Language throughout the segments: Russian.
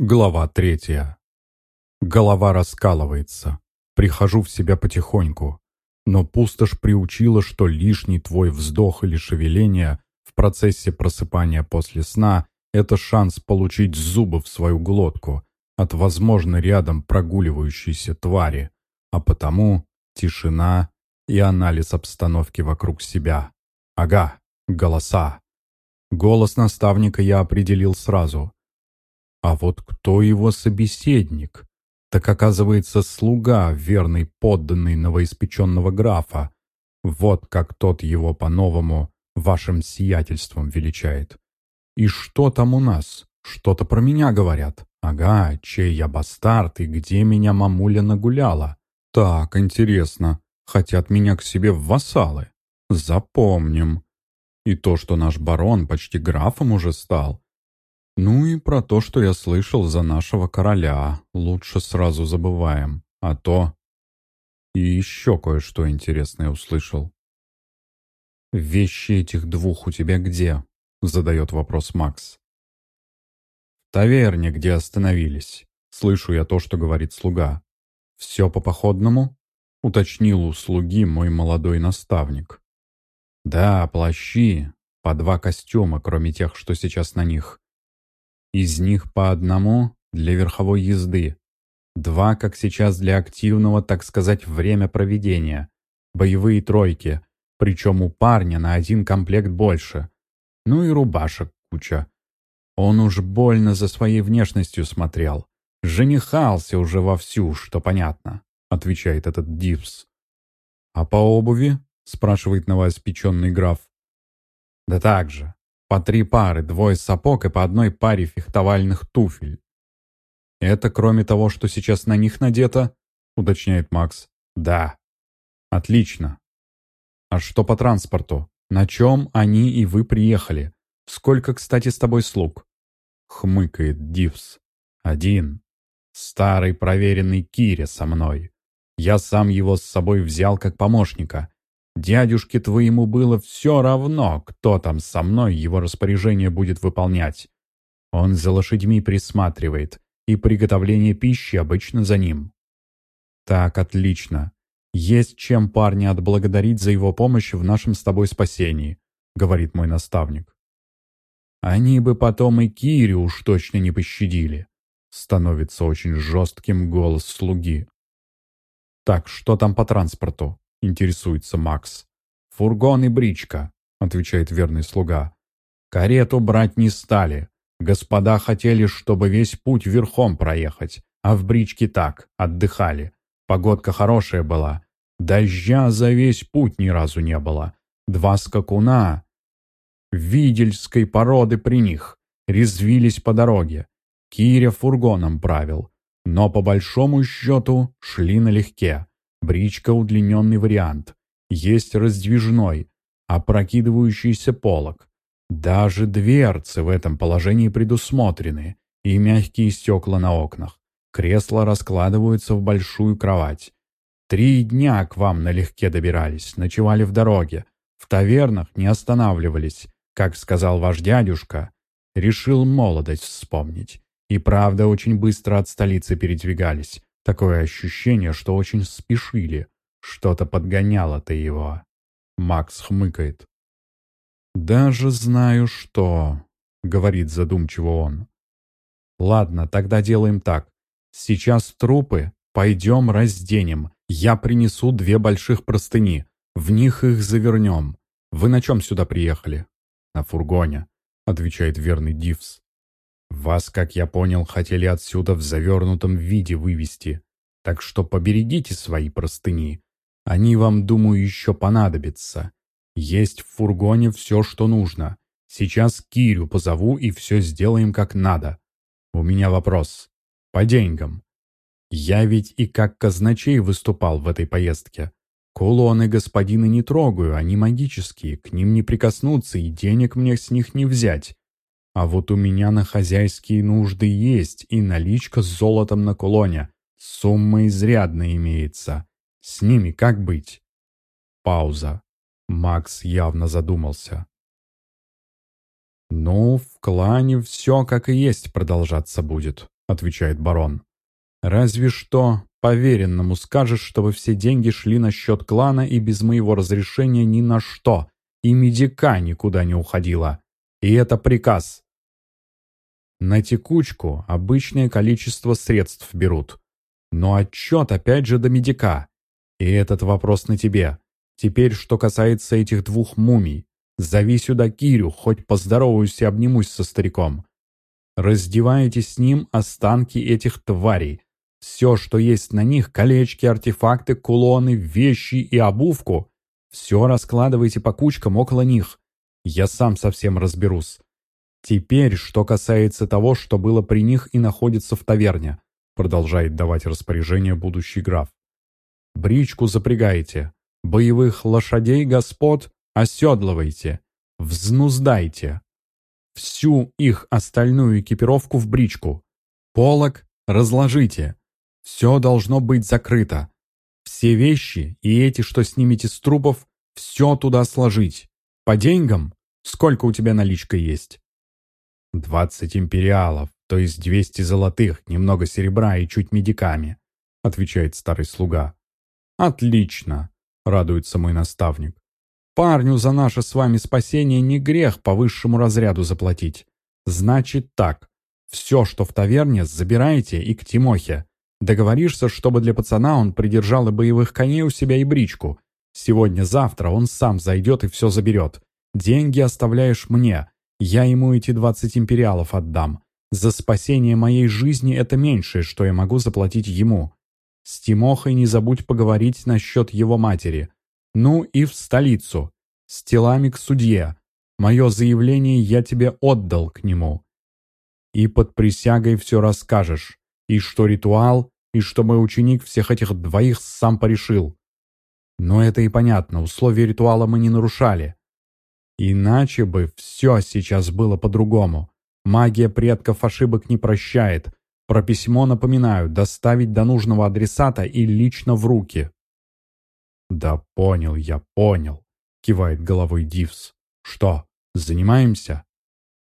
Глава третья. Голова раскалывается. Прихожу в себя потихоньку. Но пустошь приучила, что лишний твой вздох или шевеление в процессе просыпания после сна – это шанс получить зубы в свою глотку от, возможно, рядом прогуливающейся твари, а потому тишина и анализ обстановки вокруг себя. Ага, голоса. Голос наставника я определил сразу – а вот кто его собеседник? Так оказывается слуга, верный подданный новоиспеченного графа. Вот как тот его по-новому вашим сиятельством величает. И что там у нас? Что-то про меня говорят. Ага, чей я бастард и где меня мамуля нагуляла. Так, интересно. Хотят меня к себе в вассалы. Запомним. И то, что наш барон почти графом уже стал, ну и про то, что я слышал за нашего короля, лучше сразу забываем. А то... И еще кое-что интересное услышал. «Вещи этих двух у тебя где?» — задает вопрос Макс. «В таверне, где остановились. Слышу я то, что говорит слуга. Все по походному?» — уточнил у слуги мой молодой наставник. «Да, плащи, по два костюма, кроме тех, что сейчас на них. Из них по одному для верховой езды, два, как сейчас, для активного, так сказать, время проведения, боевые тройки, причем у парня на один комплект больше, ну и рубашек куча. Он уж больно за своей внешностью смотрел. Женихался уже вовсю, что понятно, отвечает этот Дивс. А по обуви? спрашивает новоиспеченный граф. Да так же. По три пары, двое сапог и по одной паре фехтовальных туфель. «Это кроме того, что сейчас на них надето?» — уточняет Макс. «Да». «Отлично. А что по транспорту? На чем они и вы приехали? Сколько, кстати, с тобой слуг?» Хмыкает Дивс. «Один. Старый проверенный Кире со мной. Я сам его с собой взял как помощника. Дядюшке твоему было все равно, кто там со мной его распоряжение будет выполнять. Он за лошадьми присматривает, и приготовление пищи обычно за ним. Так, отлично. Есть чем парня отблагодарить за его помощь в нашем с тобой спасении, говорит мой наставник. Они бы потом и Кире уж точно не пощадили. Становится очень жестким голос слуги. Так, что там по транспорту? — интересуется Макс. «Фургон и бричка», — отвечает верный слуга. «Карету брать не стали. Господа хотели, чтобы весь путь верхом проехать, а в бричке так, отдыхали. Погодка хорошая была. Дождя за весь путь ни разу не было. Два скакуна видельской породы при них резвились по дороге. Киря фургоном правил, но по большому счету шли налегке. Бричка – удлиненный вариант. Есть раздвижной, опрокидывающийся полог. Даже дверцы в этом положении предусмотрены и мягкие стекла на окнах. Кресла раскладываются в большую кровать. Три дня к вам налегке добирались, ночевали в дороге. В тавернах не останавливались, как сказал ваш дядюшка. Решил молодость вспомнить. И правда, очень быстро от столицы передвигались. Такое ощущение, что очень спешили. Что-то подгоняло-то его. Макс хмыкает. «Даже знаю что», — говорит задумчиво он. «Ладно, тогда делаем так. Сейчас трупы пойдем разденем. Я принесу две больших простыни. В них их завернем. Вы на чем сюда приехали?» «На фургоне», — отвечает верный Дивс. Вас, как я понял, хотели отсюда в завернутом виде вывести. Так что поберегите свои простыни. Они вам, думаю, еще понадобятся. Есть в фургоне все, что нужно. Сейчас Кирю позову и все сделаем как надо. У меня вопрос. По деньгам. Я ведь и как казначей выступал в этой поездке. Кулоны господина не трогаю, они магические, к ним не прикоснуться и денег мне с них не взять. А вот у меня на хозяйские нужды есть и наличка с золотом на кулоне. Сумма изрядно имеется. С ними как быть? Пауза. Макс явно задумался. «Ну, в клане все как и есть продолжаться будет», отвечает барон. «Разве что поверенному скажешь, чтобы все деньги шли на счет клана и без моего разрешения ни на что, и медика никуда не уходила. И это приказ». На текучку обычное количество средств берут. Но отчет опять же до медика. И этот вопрос на тебе. Теперь, что касается этих двух мумий. Зови сюда Кирю, хоть поздороваюсь и обнимусь со стариком. Раздеваете с ним останки этих тварей. Все, что есть на них, колечки, артефакты, кулоны, вещи и обувку, все раскладывайте по кучкам около них. Я сам совсем разберусь. Теперь, что касается того, что было при них и находится в таверне, продолжает давать распоряжение будущий граф. Бричку запрягайте, боевых лошадей господ оседлывайте, взнуздайте. Всю их остальную экипировку в бричку. Полок разложите. Все должно быть закрыто. Все вещи и эти, что снимете с трупов, все туда сложить. По деньгам? Сколько у тебя наличка есть? Двадцать империалов, то есть двести золотых, немного серебра и чуть медиками, отвечает старый слуга. Отлично, радуется мой наставник. Парню за наше с вами спасение не грех по высшему разряду заплатить. Значит так, все, что в таверне, забирайте и к Тимохе. Договоришься, чтобы для пацана он придержал и боевых коней у себя и бричку. Сегодня-завтра он сам зайдет и все заберет. Деньги оставляешь мне. Я ему эти двадцать империалов отдам. За спасение моей жизни это меньшее, что я могу заплатить ему. С Тимохой не забудь поговорить насчет его матери. Ну и в столицу. С телами к судье. Мое заявление я тебе отдал к нему. И под присягой все расскажешь. И что ритуал, и что мой ученик всех этих двоих сам порешил. Но это и понятно, условия ритуала мы не нарушали. Иначе бы все сейчас было по-другому. Магия предков ошибок не прощает. Про письмо напоминаю, доставить до нужного адресата и лично в руки. «Да понял я, понял», — кивает головой Дивс. «Что, занимаемся?»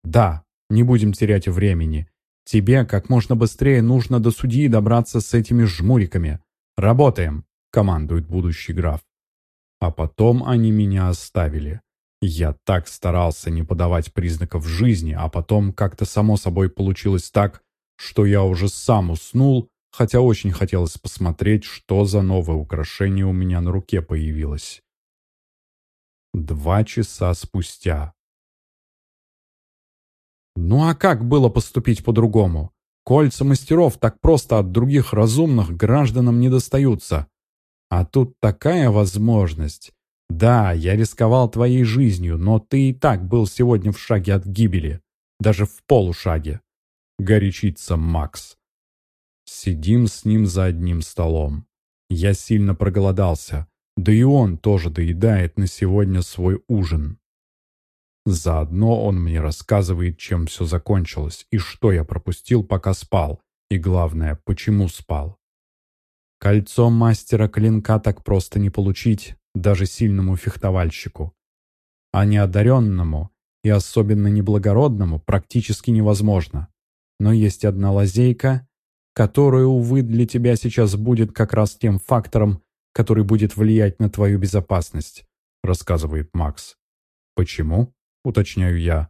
«Да, не будем терять времени. Тебе как можно быстрее нужно до судьи добраться с этими жмуриками. Работаем», — командует будущий граф. А потом они меня оставили. Я так старался не подавать признаков жизни, а потом как-то само собой получилось так, что я уже сам уснул, хотя очень хотелось посмотреть, что за новое украшение у меня на руке появилось. Два часа спустя. Ну а как было поступить по-другому? Кольца мастеров так просто от других разумных гражданам не достаются. А тут такая возможность. Да, я рисковал твоей жизнью, но ты и так был сегодня в шаге от гибели. Даже в полушаге. Горячится Макс. Сидим с ним за одним столом. Я сильно проголодался, да и он тоже доедает на сегодня свой ужин. Заодно он мне рассказывает, чем все закончилось и что я пропустил, пока спал, и главное, почему спал. Кольцо мастера клинка так просто не получить даже сильному фехтовальщику. А неодаренному и особенно неблагородному практически невозможно. Но есть одна лазейка, которое, увы, для тебя сейчас будет как раз тем фактором, который будет влиять на твою безопасность», рассказывает Макс. «Почему?» — уточняю я.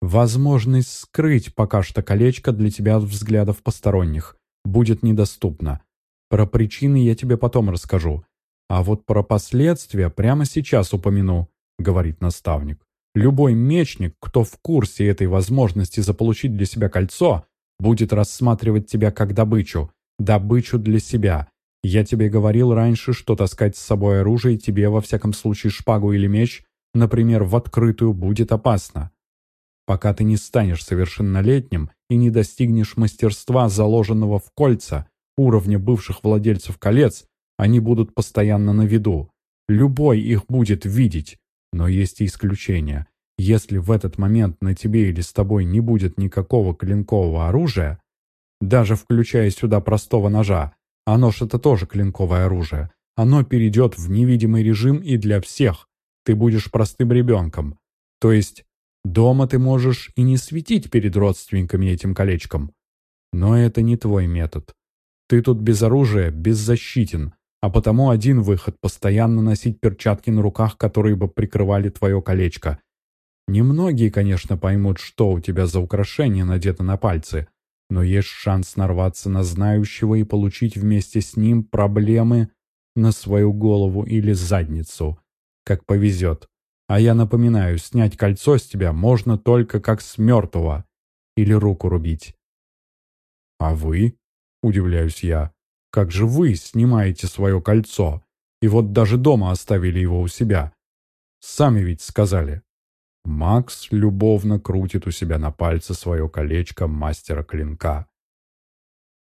«Возможность скрыть пока что колечко для тебя от взглядов посторонних будет недоступна. Про причины я тебе потом расскажу. А вот про последствия прямо сейчас упомяну», — говорит наставник. «Любой мечник, кто в курсе этой возможности заполучить для себя кольцо, будет рассматривать тебя как добычу, добычу для себя. Я тебе говорил раньше, что таскать с собой оружие тебе, во всяком случае шпагу или меч, например, в открытую, будет опасно. Пока ты не станешь совершеннолетним и не достигнешь мастерства, заложенного в кольца, уровня бывших владельцев колец, они будут постоянно на виду. Любой их будет видеть, но есть и исключения. Если в этот момент на тебе или с тобой не будет никакого клинкового оружия, даже включая сюда простого ножа, а нож это тоже клинковое оружие, оно перейдет в невидимый режим и для всех. Ты будешь простым ребенком. То есть дома ты можешь и не светить перед родственниками этим колечком. Но это не твой метод. Ты тут без оружия, беззащитен, а потому один выход – постоянно носить перчатки на руках, которые бы прикрывали твое колечко. Немногие, конечно, поймут, что у тебя за украшение надето на пальцы, но есть шанс нарваться на знающего и получить вместе с ним проблемы на свою голову или задницу, как повезет. А я напоминаю, снять кольцо с тебя можно только как с мертвого или руку рубить. «А вы?» – удивляюсь я. «Как же вы снимаете свое кольцо? И вот даже дома оставили его у себя. Сами ведь сказали». Макс любовно крутит у себя на пальце свое колечко мастера клинка.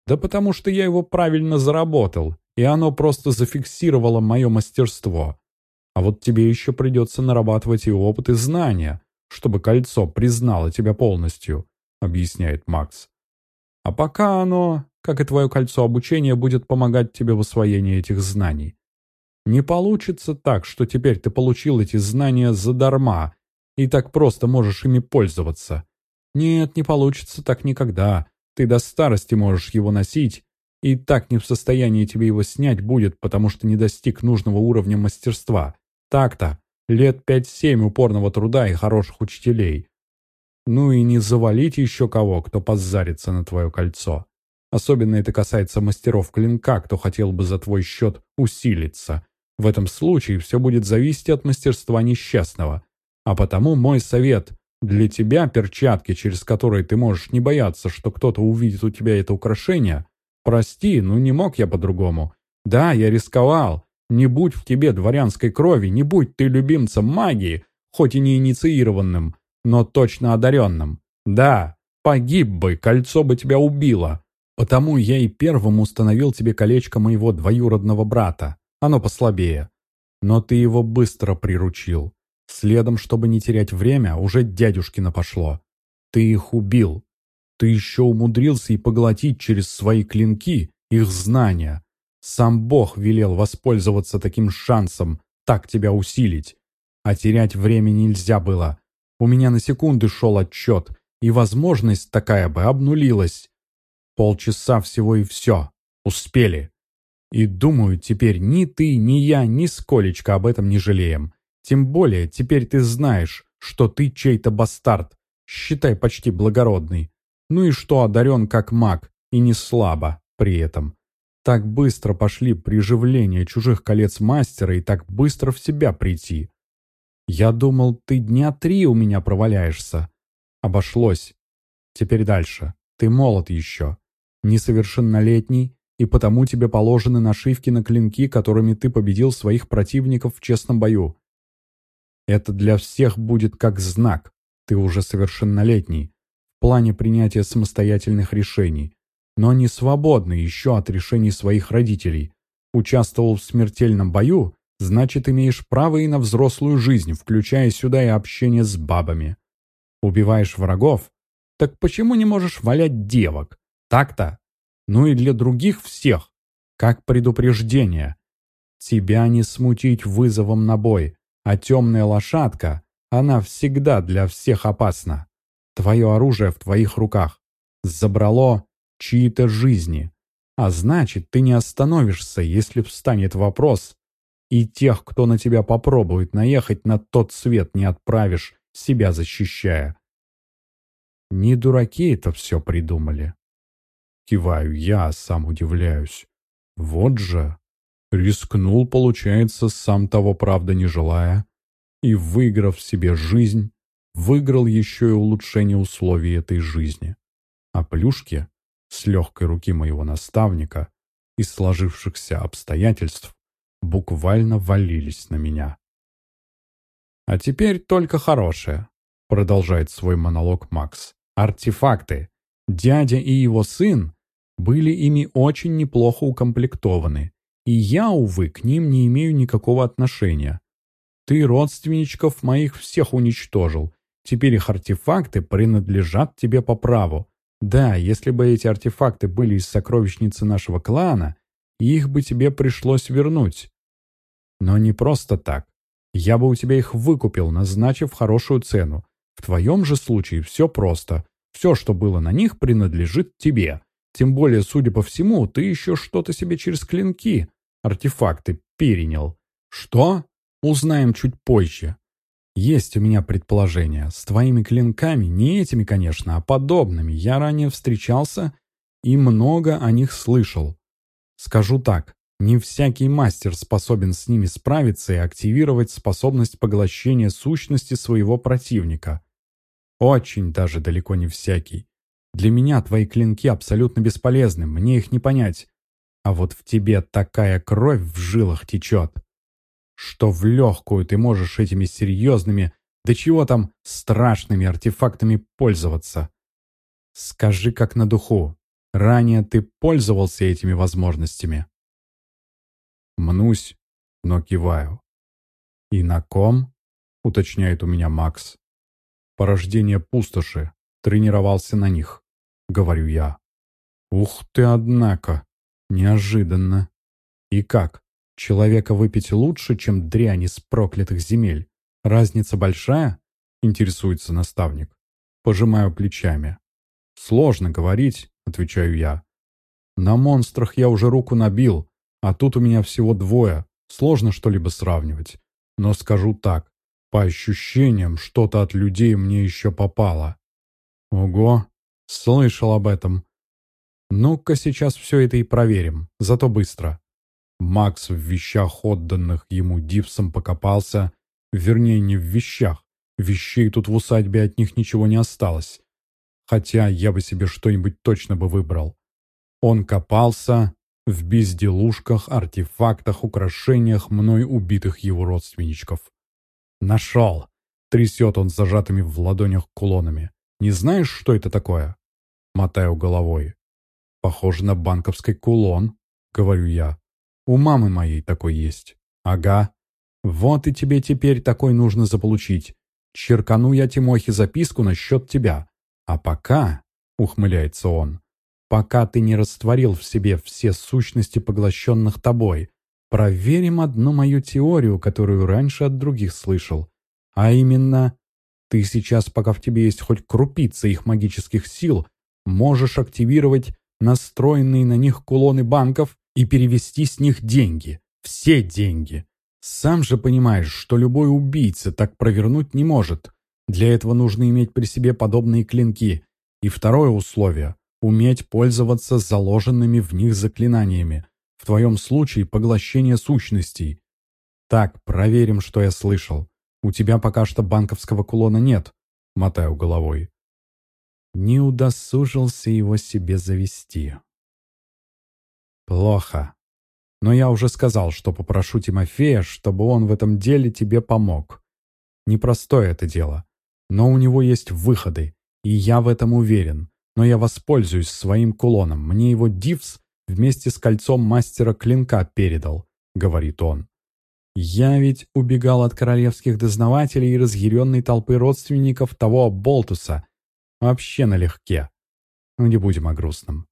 «Да потому что я его правильно заработал, и оно просто зафиксировало мое мастерство. А вот тебе еще придется нарабатывать и опыт, и знания, чтобы кольцо признало тебя полностью», — объясняет Макс. «А пока оно, как и твое кольцо обучения, будет помогать тебе в освоении этих знаний. Не получится так, что теперь ты получил эти знания задарма, и так просто можешь ими пользоваться. Нет, не получится так никогда. Ты до старости можешь его носить, и так не в состоянии тебе его снять будет, потому что не достиг нужного уровня мастерства. Так-то, лет пять-семь упорного труда и хороших учителей. Ну и не завалить еще кого, кто позарится на твое кольцо. Особенно это касается мастеров клинка, кто хотел бы за твой счет усилиться. В этом случае все будет зависеть от мастерства несчастного. А потому мой совет – для тебя перчатки, через которые ты можешь не бояться, что кто-то увидит у тебя это украшение. Прости, ну не мог я по-другому. Да, я рисковал. Не будь в тебе дворянской крови, не будь ты любимцем магии, хоть и не инициированным, но точно одаренным. Да, погиб бы, кольцо бы тебя убило. Потому я и первым установил тебе колечко моего двоюродного брата. Оно послабее. Но ты его быстро приручил. Следом, чтобы не терять время, уже дядюшкина пошло. Ты их убил. Ты еще умудрился и поглотить через свои клинки их знания. Сам Бог велел воспользоваться таким шансом, так тебя усилить. А терять время нельзя было. У меня на секунды шел отчет, и возможность такая бы обнулилась. Полчаса всего и все. Успели. И думаю, теперь ни ты, ни я, ни сколечко об этом не жалеем. Тем более, теперь ты знаешь, что ты чей-то бастард, считай почти благородный. Ну и что одарен как маг, и не слабо при этом. Так быстро пошли приживления чужих колец мастера и так быстро в себя прийти. Я думал, ты дня три у меня проваляешься. Обошлось. Теперь дальше. Ты молод еще. Несовершеннолетний, и потому тебе положены нашивки на клинки, которыми ты победил своих противников в честном бою. Это для всех будет как знак. Ты уже совершеннолетний. В плане принятия самостоятельных решений. Но не свободный еще от решений своих родителей. Участвовал в смертельном бою, значит имеешь право и на взрослую жизнь, включая сюда и общение с бабами. Убиваешь врагов? Так почему не можешь валять девок? Так-то. Ну и для других всех. Как предупреждение. Тебя не смутить вызовом на бой. А темная лошадка, она всегда для всех опасна. Твое оружие в твоих руках. Забрало чьи-то жизни. А значит, ты не остановишься, если встанет вопрос, и тех, кто на тебя попробует наехать, на тот свет не отправишь, себя защищая. Не дураки это все придумали. Киваю я, а сам удивляюсь. Вот же. Рискнул, получается, сам того правда не желая, и, выиграв себе жизнь, выиграл еще и улучшение условий этой жизни. А плюшки с легкой руки моего наставника из сложившихся обстоятельств буквально валились на меня. «А теперь только хорошее», — продолжает свой монолог Макс. «Артефакты. Дядя и его сын были ими очень неплохо укомплектованы, и я, увы, к ним не имею никакого отношения. Ты родственничков моих всех уничтожил. Теперь их артефакты принадлежат тебе по праву. Да, если бы эти артефакты были из сокровищницы нашего клана, их бы тебе пришлось вернуть. Но не просто так. Я бы у тебя их выкупил, назначив хорошую цену. В твоем же случае все просто. Все, что было на них, принадлежит тебе. Тем более, судя по всему, ты еще что-то себе через клинки, артефакты, перенял. Что? Узнаем чуть позже. Есть у меня предположение. С твоими клинками, не этими, конечно, а подобными, я ранее встречался и много о них слышал. Скажу так, не всякий мастер способен с ними справиться и активировать способность поглощения сущности своего противника. Очень даже далеко не всякий. Для меня твои клинки абсолютно бесполезны, мне их не понять. А вот в тебе такая кровь в жилах течет, что в легкую ты можешь этими серьезными, да чего там, страшными артефактами пользоваться. Скажи как на духу, ранее ты пользовался этими возможностями? Мнусь, но киваю. «И на ком?» — уточняет у меня Макс. «Порождение пустоши. Тренировался на них», — говорю я. «Ух ты, однако! Неожиданно! И как? Человека выпить лучше, чем дрянь из проклятых земель? Разница большая?» — интересуется наставник. Пожимаю плечами. «Сложно говорить», — отвечаю я. «На монстрах я уже руку набил, а тут у меня всего двое, сложно что-либо сравнивать. Но скажу так, по ощущениям, что-то от людей мне еще попало. Ого, слышал об этом. Ну-ка сейчас все это и проверим, зато быстро. Макс в вещах, отданных ему Дипсом, покопался. Вернее, не в вещах. Вещей тут в усадьбе от них ничего не осталось. Хотя я бы себе что-нибудь точно бы выбрал. Он копался, в безделушках, артефактах, украшениях мной убитых его родственничков. «Нашел!» — трясет он зажатыми в ладонях кулонами. «Не знаешь, что это такое?» Мотаю головой. «Похоже на банковский кулон», — говорю я. «У мамы моей такой есть». «Ага. Вот и тебе теперь такой нужно заполучить. Черкану я Тимохе записку насчет тебя. А пока...» — ухмыляется он пока ты не растворил в себе все сущности, поглощенных тобой. Проверим одну мою теорию, которую раньше от других слышал. А именно, ты сейчас, пока в тебе есть хоть крупица их магических сил, можешь активировать настроенные на них кулоны банков и перевести с них деньги. Все деньги. Сам же понимаешь, что любой убийца так провернуть не может. Для этого нужно иметь при себе подобные клинки. И второе условие уметь пользоваться заложенными в них заклинаниями, в твоем случае поглощение сущностей. Так, проверим, что я слышал. У тебя пока что банковского кулона нет, мотаю головой. Не удосужился его себе завести. Плохо. Но я уже сказал, что попрошу Тимофея, чтобы он в этом деле тебе помог. Непростое это дело, но у него есть выходы, и я в этом уверен но я воспользуюсь своим кулоном. Мне его Дивс вместе с кольцом мастера клинка передал», — говорит он. «Я ведь убегал от королевских дознавателей и разъяренной толпы родственников того Болтуса. Вообще налегке. Ну, не будем о грустном.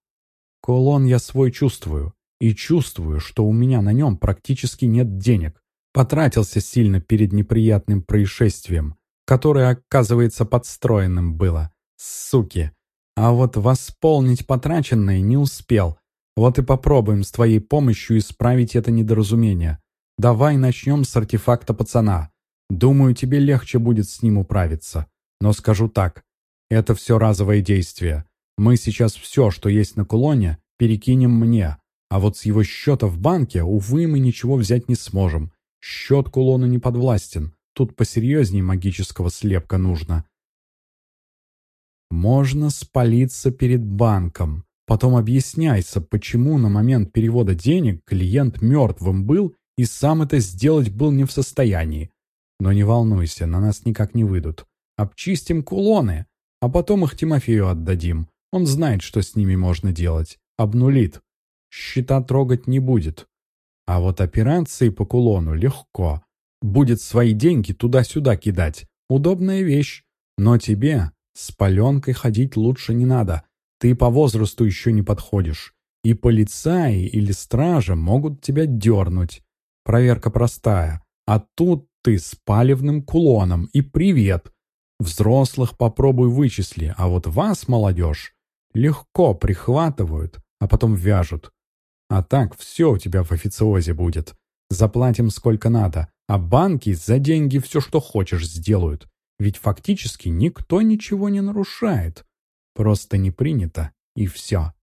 Кулон я свой чувствую. И чувствую, что у меня на нем практически нет денег. Потратился сильно перед неприятным происшествием, которое, оказывается, подстроенным было. Суки!» А вот восполнить потраченное не успел. Вот и попробуем с твоей помощью исправить это недоразумение. Давай начнем с артефакта пацана. Думаю, тебе легче будет с ним управиться. Но скажу так, это все разовое действие. Мы сейчас все, что есть на кулоне, перекинем мне. А вот с его счета в банке, увы, мы ничего взять не сможем. Счет кулону не подвластен. Тут посерьезнее магического слепка нужно. Можно спалиться перед банком. Потом объясняйся, почему на момент перевода денег клиент мертвым был и сам это сделать был не в состоянии. Но не волнуйся, на нас никак не выйдут. Обчистим кулоны, а потом их Тимофею отдадим. Он знает, что с ними можно делать. Обнулит. Счета трогать не будет. А вот операции по кулону легко. Будет свои деньги туда-сюда кидать. Удобная вещь. Но тебе с паленкой ходить лучше не надо. Ты по возрасту еще не подходишь. И полицаи или стража могут тебя дернуть. Проверка простая. А тут ты с палевным кулоном и привет. Взрослых попробуй вычисли, а вот вас, молодежь, легко прихватывают, а потом вяжут. А так все у тебя в официозе будет. Заплатим сколько надо, а банки за деньги все, что хочешь, сделают. Ведь фактически никто ничего не нарушает. Просто не принято, и все.